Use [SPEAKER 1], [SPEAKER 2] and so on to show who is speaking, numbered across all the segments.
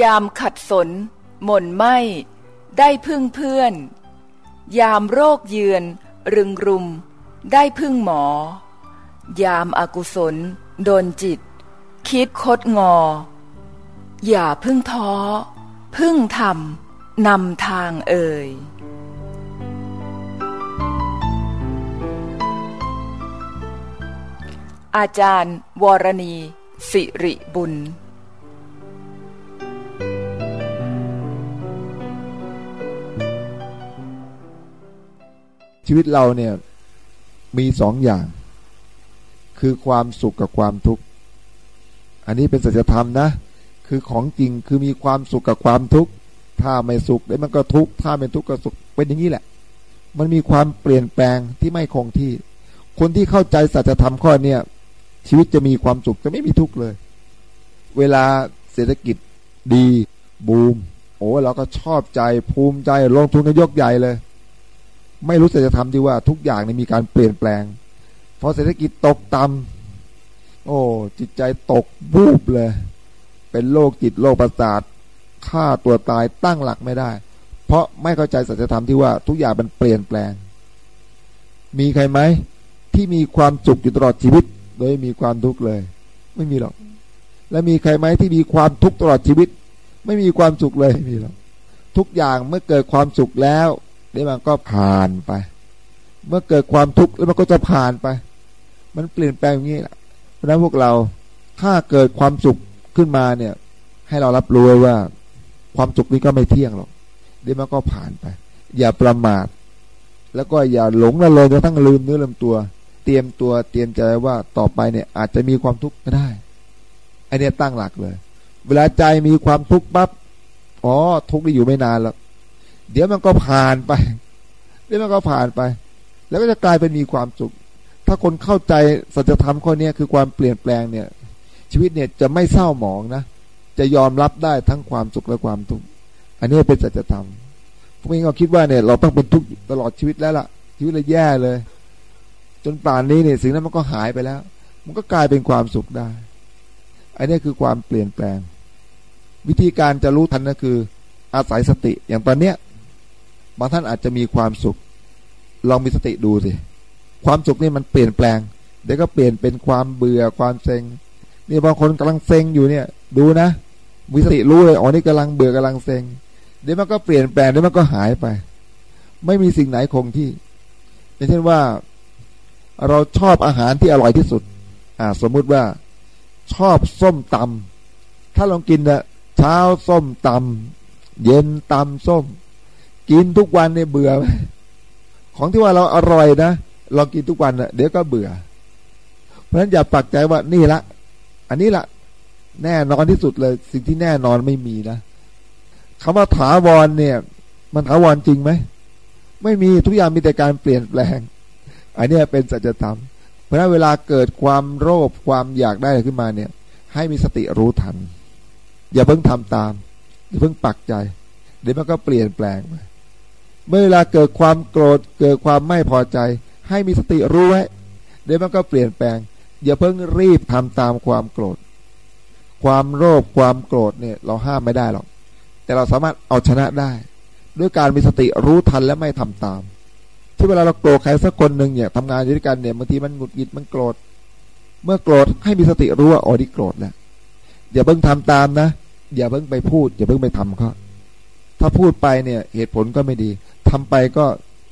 [SPEAKER 1] ยามขัดสน หม่นไหมได้พึ่งเพื่อน ยามโรคเยือน รึงรุม ได้พึ่งหมอ ยามอากุศล โดนจิต คิดคดงอ อย่าพึ่งท้อ พึ่งทำนำทางเอ่ยอาจารย์ วรณี สิริบุญ
[SPEAKER 2] ชีวิตเราเนี่ยมีสองอย่าง คือความสุขกับความทุกข์ อันนี้เป็นสัจธรรมนะ คือของจริงคือมีความสุขกับความทุกข์ถ้าไม่สุขแล้วมันก็ทุกข์ถ้าเป็นทุกข์ก็สุขเป็นอย่างนี้แหละ มันมีความเปลี่ยนแปลงที่ไม่คงที่ คนที่เข้าใจสัจธรรมข้อเนี่ยชีวิตจะมีความสุขจะไม่มีทุกข์เลย เวลาเศรษฐกิจดี บูม โอ้เราก็ชอบใจภูมิใจลงทุนกันยกใหญ่เลย ไม่รู้จะทำที่ว่าทุกอย่างในมีการเปลี่ยนแปลงพอเศรษฐกิจตกต่ำโอ้ จิตใจตกบูบเลย เป็นโรคจิตโรคประสาทฆ่าตัวตายตั้งหลักไม่ได้ เพราะไม่เข้าใจสัจธรรมที่ว่าทุกอย่างมันเปลี่ยนแปลง มีใครไหมที่มีความสุขอยู่ตลอดชีวิต โดยมีความทุกข์เลย ไม่มีหรอก และมีใครไหมที่มีความทุกข์ตลอดชีวิต ไม่มีความสุขเลยไม่มีหรอกทุกอย่างเมื่อเกิดความสุขแล้ว เดี๋ยวมันก็ผ่านไป เมื่อเกิดความทุกข์แล้วมันก็จะผ่านไป มันเปลี่ยนแปลงอย่างนี้แหละเพราะนั้นพวกเราถ้าเกิดความสุขขึ้นมาเนี่ย ให้เรารับรู้ว่า ความสุขนี้ก็ไม่เที่ยงหรอกเดี๋ยวมันก็ผ่านไป อย่าประมาท แล้วก็อย่าหลงละเลยจนทั้งลืมเนื้อลืมตัว เตรียมตัวเตรียมใจว่าต่อไปเนี่ย อาจจะมีความทุกข์ก็ได้อันนี้ตั้งหลักเลย เวลาใจมีความทุกข์ปั๊บอ๋อทุกข์ได้อยู่ไม่นานแล้ว เดี๋ยวมันก็ผ่านไป เดี๋ยวมันก็ผ่านไป แล้วก็จะกลายเป็นมีความสุข ถ้าคนเข้าใจสัจธรรมข้อนี้คือความเปลี่ยนแปลงเนี่ย ชีวิตเนี่ยจะไม่เศร้าหมองนะ จะยอมรับได้ทั้งความสุขและความทุกข์ อันนี้เป็นสัจธรรม พวกนี้เราคิดว่าเนี่ย เราต้องเป็นทุกข์ตลอดชีวิตแล้วล่ะ ชีวิตเลยแย่เลย จนป่านนี้เนี่ยสิ่งนั้นมันก็หายไปแล้ว มันก็กลายเป็นความสุขได้ อันนี้คือความเปลี่ยนแปลง วิธีการจะรู้ทันก็คือ อาศัยสติอย่างตอนเนี้ย บางท่านอาจจะมีความสุข ลองมีสติดูสิ ความสุขนี่มันเปลี่ยนแปลง เดี๋ยวก็เปลี่ยนเป็นความเบื่อความเซ็ง นี่บางคนกำลังเซ็งอยู่เนี่ย ดูนะ มีสติรู้เลย อ๋อ นี่กำลังเบื่อกำลังเซ็ง เดี๋ยวมันก็เปลี่ยนแปลง เดี๋ยวมันก็หายไป ไม่มีสิ่งไหนคงที่ อย่างเช่นว่า เราชอบอาหารที่อร่อยที่สุด อ่า สมมุติว่าชอบส้มตำถ้าลองกินนะเช้าส้มตำเย็นตำส้ม กินทุกวันเนี่ยเบื่อไหมของที่ว่าเราอร่อยนะลองกินทุกวันนะเดี๋ยวก็เบื่อ เพราะฉะนั้นอย่าปักใจว่านี่ละ อันนี้ละแน่นอนที่สุดเลย สิ่งที่แน่นอนไม่มีนะคำว่าถาวรเนี่ย มันถาวรจริงไหมไม่มีทุกอย่างมีแต่การเปลี่ยนแปลง อันนี้เป็นสัจธรรม เพราะนั้นเวลาเกิดความโลภความอยากได้ขึ้นมาเนี่ย ให้มีสติรู้ทัน อย่าเพิ่งทำตาม อย่าเพิ่งปักใจ เดี๋ยวมันก็เปลี่ยนแปลงไป เมื่อเวลาเกิดความโกรธเกิดความไม่พอใจ ให้มีสติรู้ไว้เดี๋ยวมันก็เปลี่ยนแปลง อย่าเพิ่งรีบทำตามความโกรธ ความโลภความโกรธเนี่ย เราห้ามไม่ได้หรอก แต่เราสามารถเอาชนะได้ ด้วยการมีสติรู้ทันและไม่ทำตาม ที่เวลาเราโกรธใครสักคนหนึ่งเนี่ยทำงานอยู่ด้วยกันเนี่ยบางทีมันหงุดหงิดมันโกรธ เมื่อโกรธให้มีสติรู้ว่าอ๋อที่โกรธแล้วอย่าเพิ่งทำตามนะ อย่าเพิ่งไปพูด อย่าเพิ่งไปทำเขาถ้าพูดไปเนี่ย เหตุผลก็ไม่ดี ทำไปก็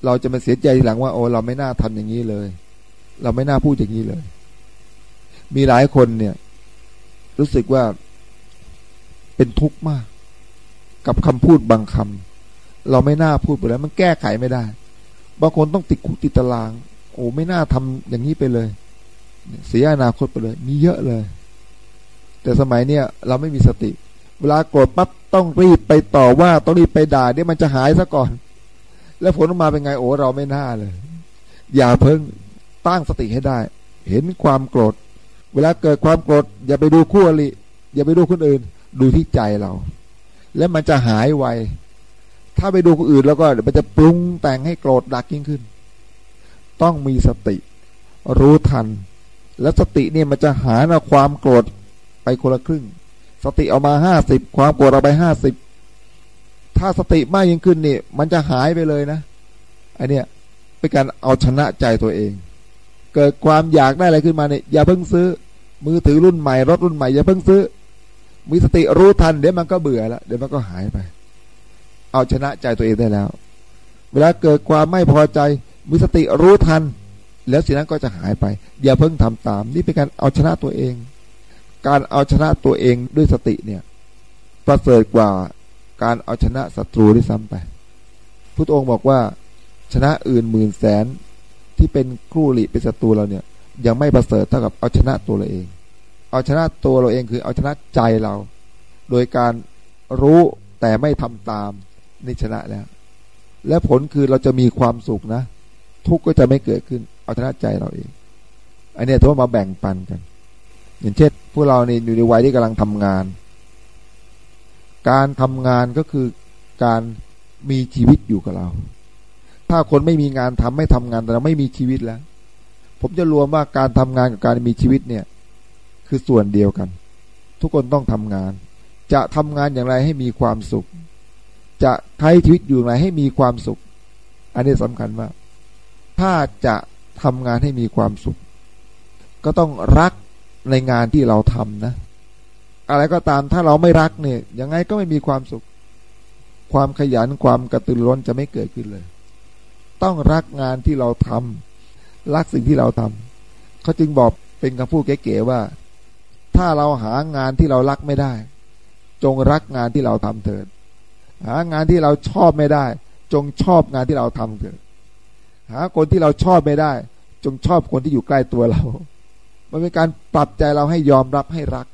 [SPEAKER 2] เราจะมาเสียใจทีหลังว่า โอ้เราไม่น่าทำอย่างนี้เลย เราไม่น่าพูดอย่างนี้เลย มีหลายคนเนี่ย รู้สึกว่าเป็นทุกข์มาก กับคำพูดบางคำเราไม่น่าพูดไปแล้ว มันแก้ไขไม่ได้ บางคนต้องติดคุกติดตาราง โอ้ไม่น่าทำอย่างนี้ไปเลย เสียอนาคตไปเลย มีเยอะเลย แต่สมัยเนี้ยเราไม่มีสติ เวลาโกรธปั๊บต้องรีบไปต่อว่าต้องรีบไปด่าเดี๋ยวมันจะหายซะก่อน แล้วผลออกมาเป็นไงโอ้เราไม่น่าเลย อย่าเพิ่งตั้งสติให้ได้ เห็นความโกรธ เวลาเกิดความโกรธอย่าไปดูคู่อริอย่าไปดูคนอื่น ดูที่ใจเรา แล้วมันจะหายไวถ้าไปดูคนอื่นแล้วก็มันจะปรุงแต่งให้โกรธดักยิ่งขึ้น ต้องมีสติ รู้ทัน แล้วสติเนี่ยมันจะหาความโกรธไปคนละครึ่ง สติเอามาห้าสิบความโกรธเอาไปห้าสิบ ถ้าสติมากยิ่งขึ้นนี่มันจะหายไปเลยนะอันเนี้ยเป็นการเอาชนะใจตัวเอง เกิดความอยากได้อะไรขึ้นมาเนี่ยอย่าเพิ่งซื้อ มือถือรุ่นใหม่รถรุ่นใหม่อย่าเพิ่งซื้อ มีสติรู้ทันเดี๋ยวมันก็เบื่อแล้วเดี๋ยวมันก็หายไป เอาชนะใจตัวเองได้แล้ว เวลาเกิดความไม่พอใจมีสติรู้ทัน แล้วสิ่งนั้นก็จะหายไป อย่าเพิ่งทำตาม นี่เป็นการเอาชนะตัวเอง การเอาชนะตัวเองด้วยสติเนี่ย ประเสริฐกว่า การเอาชนะศัตรูที่ซ้ำไป พุทธองค์บอกว่า ชนะอื่นหมื่นแสนที่เป็นครูหลีเป็นศัตรูเราเนี่ย ยังไม่ประเสริฐเท่ากับเอาชนะตัวเราเอง เอาชนะตัวเราเองคือเอาชนะใจเรา โดยการรู้แต่ไม่ทำตามนี่ชนะแล้ว และผลคือเราจะมีความสุขนะ ทุกข์ก็จะไม่เกิดขึ้น เอาชนะใจเราเอง อันนี้ถือว่ามาแบ่งปันกัน อย่างเช่นพวกเราเนี่อยู่ในวัยที่กำลังทำงาน การทำงานก็คือการมีชีวิตอยู่กับเรา ถ้าคนไม่มีงานทำไม่ทำงานแต่เราไม่มีชีวิตแล้ว ผมจะรวมว่าการทำงานกับการมีชีวิตเนี่ย คือส่วนเดียวกัน ทุกคนต้องทำงาน จะทำงานอย่างไรให้มีความสุข จะใช้ชีวิตอยู่อย่างไรให้มีความสุข อันนี้สำคัญมาก ถ้าจะทำงานให้มีความสุข ก็ต้องรักในงานที่เราทำนะ อะไรก็ตามถ้าเราไม่รักเนี่ยยังไงก็ไม่มีความสุข ความขยันความกระตือร้นจะไม่เกิดขึ้นเลย ต้องรักงานที่เราทำรักสิ่งที่เราทำเขาจึงบอกเป็นคำพูดเก๋ๆว่า ถ้าเราหางานที่เรารักไม่ได้ จงรักงานที่เราทำเถิด หางานที่เราชอบไม่ได้ จงชอบงานที่เราทำเถิด หาคนที่เราชอบไม่ได้ จงชอบคนที่อยู่ใกล้ตัวเรา มันเป็นการปรับใจเราให้ยอมรับให้รัก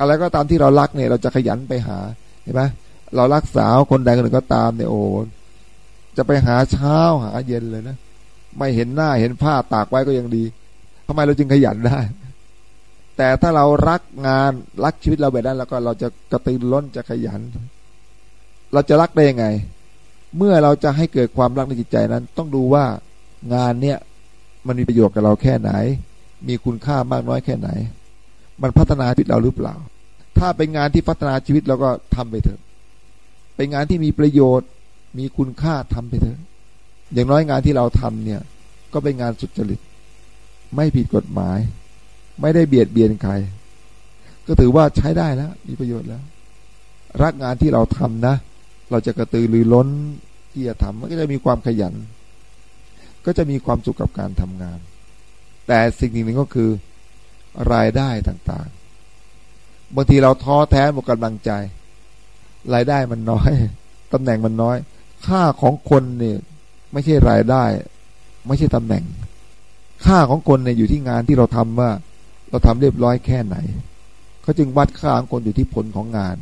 [SPEAKER 2] อะไรก็ตามที่เรารักเนี่ย เราจะขยันไปหาเห็นไหมเรารักสาวคนใดคนหนึ่งก็ตามเนี่ยโอ้จะไปหาเช้าหาเย็นเลยนะไม่เห็นหน้าเห็นผ้าตากไว้ก็ยังดีทำไมเราจึงขยันได้ แต่ถ้าเรารักงานรักชีวิตเราแบบนั้นแล้วก็เราจะกระตือร้นจะขยัน เราจะรักได้ยังไง เมื่อเราจะให้เกิดความรักในจิตใจนั้น ต้องดูว่างานเนี้ยมันมีประโยชน์กับเราแค่ไหน มีคุณค่ามากน้อยแค่ไหน มันพัฒนาชีวิตเราหรือเปล่า ถ้าเป็นงานที่พัฒนาชีวิตเราก็ทำไปเถอะ เป็นงานที่มีประโยชน์ มีคุณค่าทำไปเถอะ อย่างน้อยงานที่เราทำเนี่ย ก็เป็นงานสุจริต ไม่ผิดกฎหมาย ไม่ได้เบียดเบียนใคร ก็ถือว่าใช้ได้แล้ว มีประโยชน์แล้ว รักงานที่เราทำนะ เราจะกระตือรือร้นที่จะทำมันก็จะมีความขยัน ก็จะมีความสุขกับการทำงาน แต่สิ่งหนึ่งก็คือ รายได้ต่างๆ บางทีเราท้อแท้หมดกำลังใจ รายได้มันน้อยตำแหน่งมันน้อย ค่าของคนเนี่ยไม่ใช่รายได้ ไม่ใช่ตำแหน่ง ค่าของคนเนี่ยอยู่ที่งานที่เราทำว่า เราทำเรียบร้อยแค่ไหนเขาจึงวัดค่าของคนอยู่ที่ผลของงาน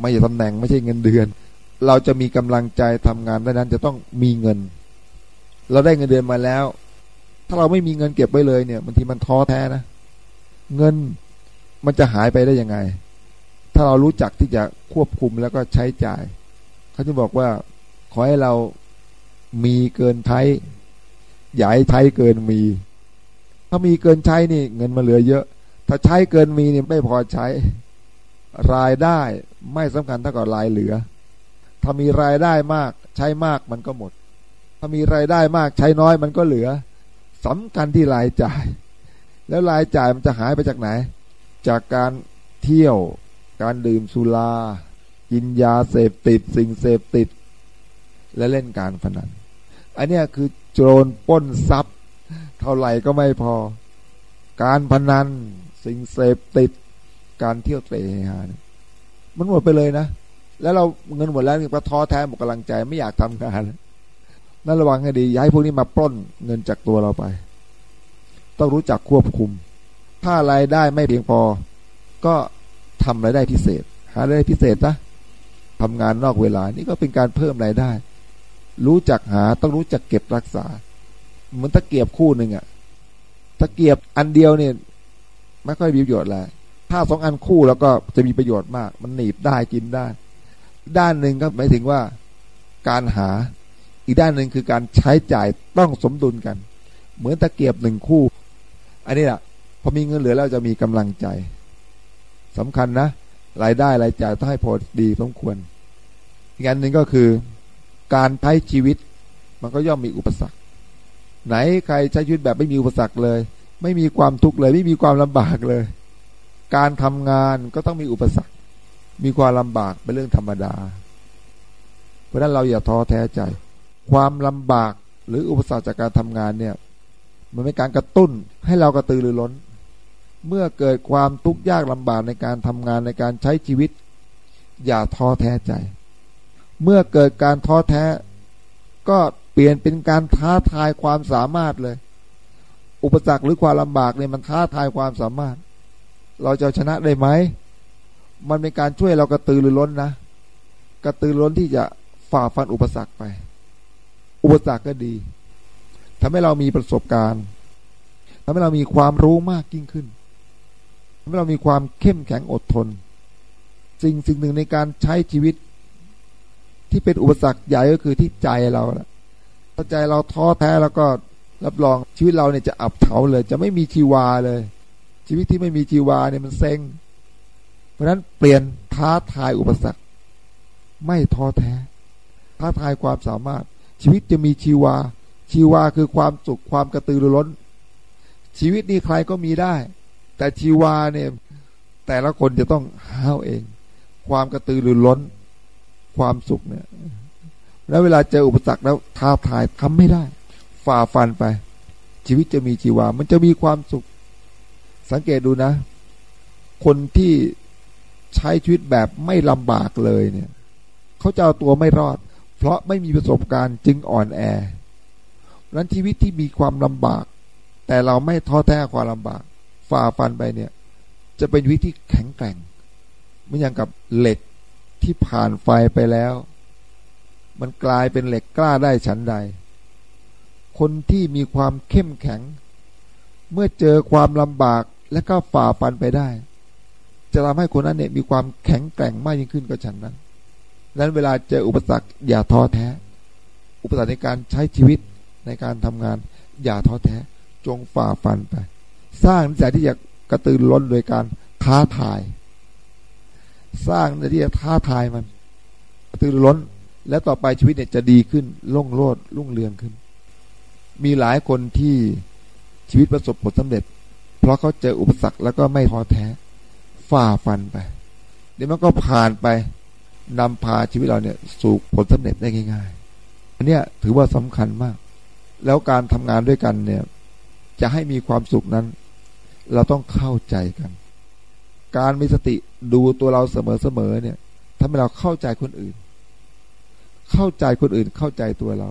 [SPEAKER 2] ไม่ใช่ตำแหน่งไม่ใช่เงินเดือน เราจะมีกำลังใจทำงานได้นั้นจะต้องมีเงิน เราได้เงินเดือนมาแล้ว ถ้าเราไม่มีเงินเก็บไว้เลยเนี่ยบางทีมันท้อแท้นะ เงินมันจะหายไปได้ยังไง ถ้าเรารู้จักที่จะควบคุมแล้วก็ใช้จ่าย เขาจะบอกว่าขอให้เรามีเกินใช้อย่าให้ใช้เกินมี ถ้ามีเกินใช้นี่ เงินมาเหลือเยอะ ถ้าใช้เกินมีนี่ไม่พอใช้ รายได้ไม่สำคัญเท่ากับรายเหลือ ถ้ามีรายได้มาก ใช้มากมันก็หมด ถ้ามีรายได้มากใช้น้อยมันก็เหลือสำคัญที่รายจ่าย แล้วรายจ่ายมันจะหายไปจากไหน จากการเที่ยว การดื่มสุรา กินยาเสพติด สิ่งเสพติด และเล่นการพนัน อันนี้คือโจรป้นทรัพย์ เท่าไหร่ก็ไม่พอ การพนัน สิ่งเสพติด การเที่ยวเตะฮามันหมดไปเลยนะ แล้วเราเงินหมดแล้วก็ท้อแท้หมดกำลังใจไม่อยากทำงานนั่นระวังให้ดีย้ายพวกนี้มาปล้นเงินจากตัวเราไป ต้องรู้จักควบคุม ถ้ารายได้ไม่เพียงพอ ก็ทำรายได้พิเศษ หารายได้พิเศษนะทำงานนอกเวลานี่ก็เป็นการเพิ่มรายได้ รู้จักหาต้องรู้จักเก็บรักษา เหมือนตะเกียบคู่หนึ่งอะตะเกียบอันเดียวเนี่ยไม่ค่อยมีประโยชน์เลยถ้าสองอันคู่แล้วก็จะมีประโยชน์มาก มันหนีบได้กินได้ ด้านหนึ่งก็หมายถึงว่าการหา อีกด้านหนึ่งคือการใช้จ่ายต้องสมดุลกัน เหมือนตะเกียบหนึ่งคู่ อันนี้แหละพอมีเงินเหลือแล้วจะมีกำลังใจสำคัญนะรายได้รายจ่ายต้องให้พอดีสมควร อีกอันหนึ่งก็คือการใช้ชีวิต มันก็ย่อมมีอุปสรรค ไหนใครใช้ชีวิตแบบไม่มีอุปสรรคเลย ไม่มีความทุกข์เลย ไม่มีความลำบากเลย การทำงานก็ต้องมีอุปสรรค มีความลำบากเป็นเรื่องธรรมดา เพราะนั้นเราอย่าท้อแท้ใจ ความลำบากหรืออุปสรรคจากการทำงานเนี่ย มันเป็นการกระตุ้นให้เรากระตือรือร้น เมื่อเกิดความทุกข์ยากลำบากในการทำงานในการใช้ชีวิต อย่าท้อแท้ใจ เมื่อเกิดการท้อแท้ ก็เปลี่ยนเป็นการท้าทายความสามารถเลย อุปสรรคหรือความลำบากเนี่ยมันท้าทายความสามารถ เราจะชนะได้ไหม มันเป็นการช่วยเรากระตือรือร้นนะ กระตือร้นที่จะฝ่าฟันอุปสรรคไป อุปสรรคก็ดี ทำให้เรามีประสบการณ์ทำให้เรามีความรู้มากยิ่งขึ้นทำให้เรามีความเข้มแข็งอดทน สิ่งสิ่งหนึ่งในการใช้ชีวิต ที่เป็นอุปสรรคใหญ่ก็คือที่ใจเราถ้าใจเราท้อแท้แล้วก็รับรองชีวิตเราเนี่ยจะอับเฉาเลย จะไม่มีชีวาเลย ชีวิตที่ไม่มีชีวาเนี่ยมันเซ็งเพราะนั้นเปลี่ยนท้าทายอุปสรรค ไม่ท้อแท้ ท้าทายความสามารถ ชีวิตจะมีชีวา ชีวาคือความสุขความกระตือรือร้น ชีวิตนี้ใครก็มีได้ แต่ชีวาเนี่ยแต่ละคนจะต้องหาเอง ความกระตือรือร้น ความสุขเนี่ย แล้วเวลาเจออุปสรรคแล้วท้าทายทำไม่ได้ ฝ่าฟันไป ชีวิตจะมีชีวา มันจะมีความสุข สังเกตดูนะ คนที่ใช้ชีวิตแบบไม่ลำบากเลยเนี่ย เขาจะเอาตัวไม่รอด เพราะไม่มีประสบการณ์จึงอ่อนแอ นั้นชีวิตที่มีความลำบาก แต่เราไม่ท้อแท้ความลำบาก ฝ่าฟันไปเนี่ย จะเป็นวิตที่แข็งแกร่งไม่อย่างกับเหล็กที่ผ่านไฟไปแล้ว มันกลายเป็นเหล็กกล้าได้ฉันใด คนที่มีความเข้มแข็ง เมื่อเจอความลำบากและก็ฝ่าฟันไปได้ จะทำให้คนนั้นเนี่ยมีความแข็งแกร่งมากยิ่งขึ้นก็ฉันนั้นดังนั้นเวลาเจออุปสรรคอย่าท้อแท้ อุปสรรคในการใช้ชีวิต ในการทำงาน อย่าท้อแท้ จงฝ่าฟันไป สร้างนิสัยที่จะกระตือร้นโดยการท้าทาย สร้างในที่จะท้าทายมัน กระตื่นล้น และต่อไปชีวิตเนี่ยจะดีขึ้นล่งโลดรุ่งเรืองขึ้น มีหลายคนที่ชีวิตประสบผลสำเร็จ เพราะเขาเจออุปสรรคแล้วก็ไม่ท้อแท้ ฝ่าฟันไปเดี๋ยวมันก็ผ่านไปนำพาชีวิตเราเนี่ยสู่ผลสำเร็จได้ง่ายๆ อันเนี้ยถือว่าสำคัญมาก แล้วการทำงานด้วยกันเนี่ย จะให้มีความสุขนั้น เราต้องเข้าใจกัน การมีสติดูตัวเราเสมอๆเนี่ยทำให้เราเข้าใจคนอื่น เข้าใจคนอื่นเข้าใจตัวเรา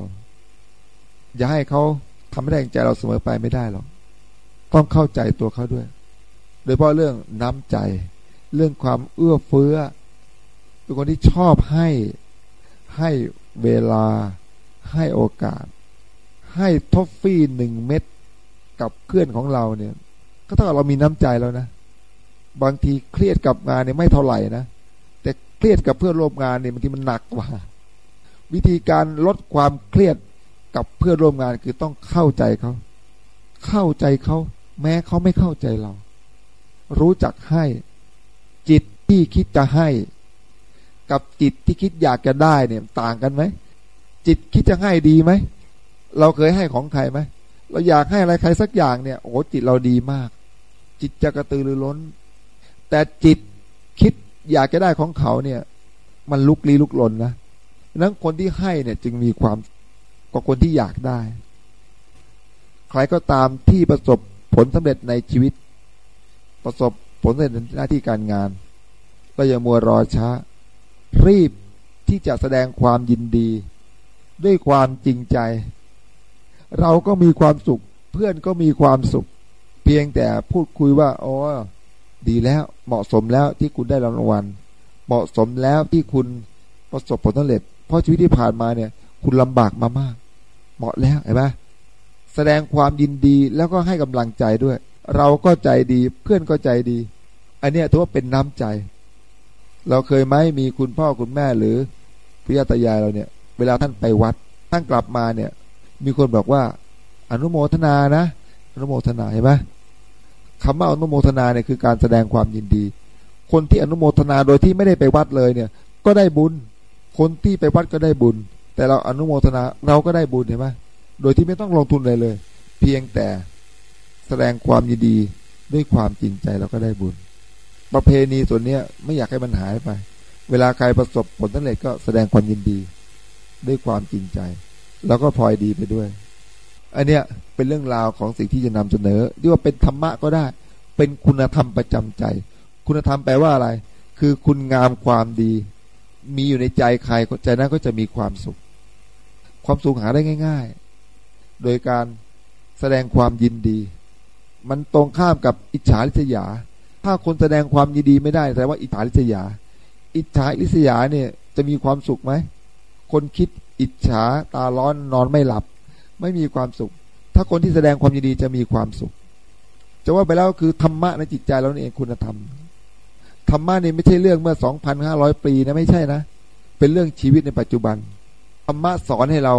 [SPEAKER 2] อย่าให้เขาทำให้แรงใจเราเสมอไปไม่ได้หรอกต้องเข้าใจตัวเขาด้วย โดยเฉพาะเรื่องน้ำใจ เรื่องความเอื้อเฟื้อเป็นคนที่ชอบให้ให้เวลาให้โอกาส ให้ทอฟฟี่หนึ่งเม็ดกับเพื่อนของเราเนี่ย ก็เท่ากับเรามีน้ำใจแล้วนะ บางทีเครียดกับงานเนี่ยไม่เท่าไหร่นะ แต่เครียดกับเพื่อนร่วมงานเนี่ยบางทีมันหนักกว่า วิธีการลดความเครียดกับเพื่อนร่วมงานคือต้องเข้าใจเขา เข้าใจเขา แม้เขาไม่เข้าใจเรา รู้จักให้ จิตที่คิดจะให้ กับจิตที่คิดอยากจะได้เนี่ย ต่างกันไหมจิตคิดจะให้ดีไหม เราเคยให้ของใครไหมเราอยากให้อะไรใครสักอย่างเนี่ยโอ้จิตเราดีมาก จิตจะกระตือรือร้น แต่จิตคิดอยากจะได้ของเขาเนี่ย มันลุกลี้ลุกลนนะนั้นคนที่ให้เนี่ยจึงมีความกว่าคนที่อยากได้ ใครก็ตามที่ประสบผลสำเร็จในชีวิต ประสบผลสำเร็จในหน้าที่การงาน ก็อย่ามัวรอช้า รีบที่จะแสดงความยินดี ด้วยความจริงใจ เราก็มีความสุข เพื่อนก็มีความสุข เพียงแต่พูดคุยว่าอ๋อดีแล้วเหมาะสมแล้วที่คุณได้รางวัล เหมาะสมแล้วที่คุณประสบผลสำเร็จ เพราะชีวิตที่ผ่านมาเนี่ย คุณลำบากมามาก เหมาะแล้วเห็นไหมแสดงความยินดีแล้วก็ให้กำลังใจด้วย เราก็ใจดีเพื่อนก็ใจดี อันเนี้ยถือว่าเป็นน้ำใจ เราเคยไหมมีคุณพ่อคุณแม่หรือพิยาตายายเราเนี่ย เวลาท่านไปวัดท่านกลับมาเนี่ย มีคนบอกว่า อนุโมทนานะอนุโมทนาเห็นไหมคำว่าอนุโมทนาเนี่ยคือการแสดงความยินดี คนที่อนุโมทนาโดยที่ไม่ได้ไปวัดเลยเนี่ย ก็ได้บุญ คนที่ไปวัดก็ได้บุญ แต่เราอนุโมทนาเราก็ได้บุญเห็นไหมโดยที่ไม่ต้องลงทุนเลยเลย เพียงแต่แสดงความยินดีด้วยความจริงใจเราก็ได้บุญ ประเพณีส่วนเนี้ยไม่อยากให้มันหายไป เวลาใครประสบผลสำเร็จก็แสดงความยินดี ด้วยความจริงใจ แล้วก็พลอยดีไปด้วย อันเนี้ยเป็นเรื่องราวของสิ่งที่จะนำเสนอเรียกว่าเป็นธรรมะก็ได้ เป็นคุณธรรมประจำใจ คุณธรรมแปลว่าอะไร คือคุณงามความดี มีอยู่ในใจใครใจนั้นก็จะมีความสุข ความสุขหาได้ง่าย ๆ โดยการแสดงความยินดี มันตรงข้ามกับอิจฉาริษยา ถ้าคนแสดงความยินดีไม่ได้แสดงว่าอิจฉาริษยา อิจฉาริษยาเนี่ยจะมีความสุขไหมคนคิด อิจฉาตาร้อนนอนไม่หลับ ไม่มีความสุข ถ้าคนที่แสดงความยินดีจะมีความสุขจะว่าไปแล้วคือธรรมะในจิตใจเราเองคุณธรรมธรรมะนี่ไม่ใช่เรื่องเมื่อ2,500ปีนะไม่ใช่นะ เป็นเรื่องชีวิตในปัจจุบันธรรมะสอนให้เรา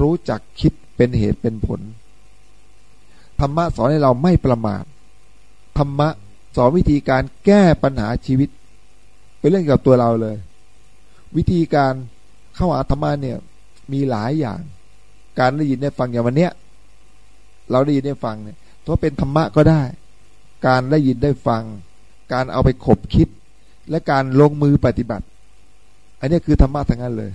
[SPEAKER 2] รู้จักคิดเป็นเหตุเป็นผลธรรมะสอนให้เราไม่ประมาทธรรมะสอนวิธีการแก้ปัญหาชีวิต เป็นเรื่องเกี่ยวกับตัวเราเลย วิธีการ เข้าอาธรรมะเนี่ย มีหลายอย่าง การได้ยินได้ฟังอย่างวันเนี้ย เราได้ยินได้ฟังเนี่ยถือเป็นธรรมะก็ได้ การได้ยินได้ฟัง การเอาไปขบคิด และการลงมือปฏิบัติ อันนี้คือธรรมะทั้งนั้นเลย